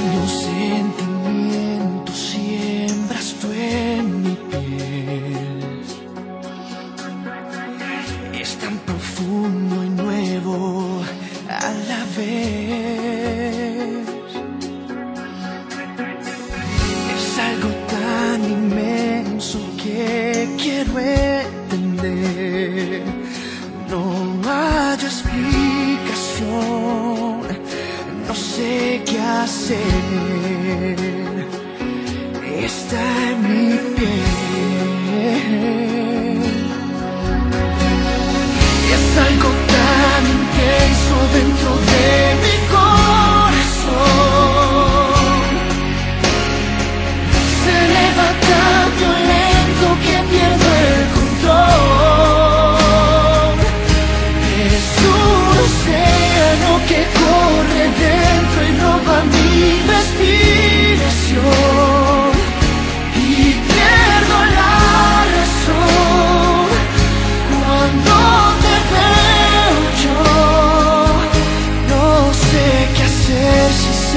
extraños sentimientos siembras tú en mi piel. Es tan profundo y nuevo a la vez. Es algo tan inmenso que quiero entender. No hay explicación, qué hacer. Está en mi piel. Es algo tan intenso dentro de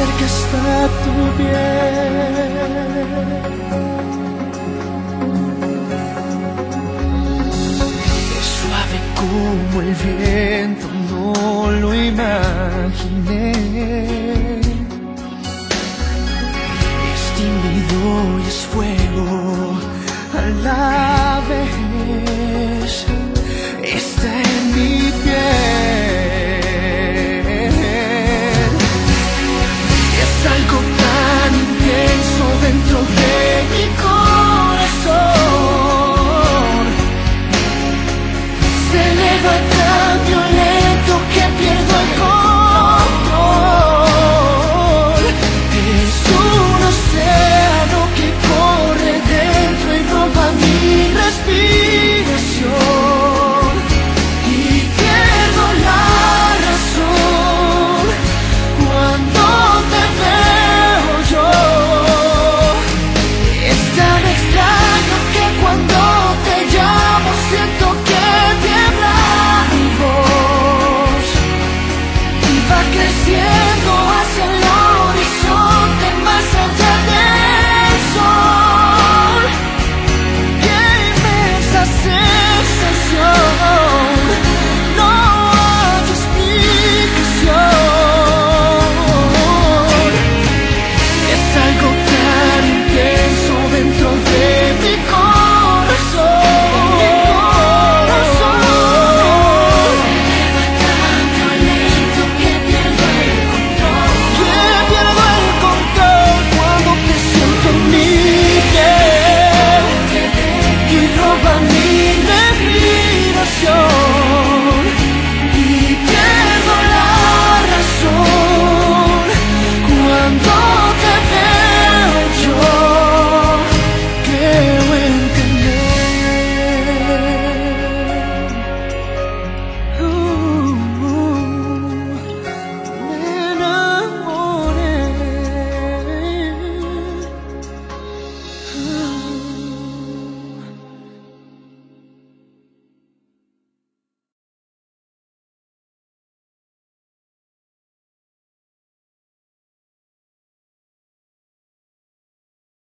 cerca está tu bien. Es suave como el viento, no lo imaginé. Es tímido y es fuego a la vez. Está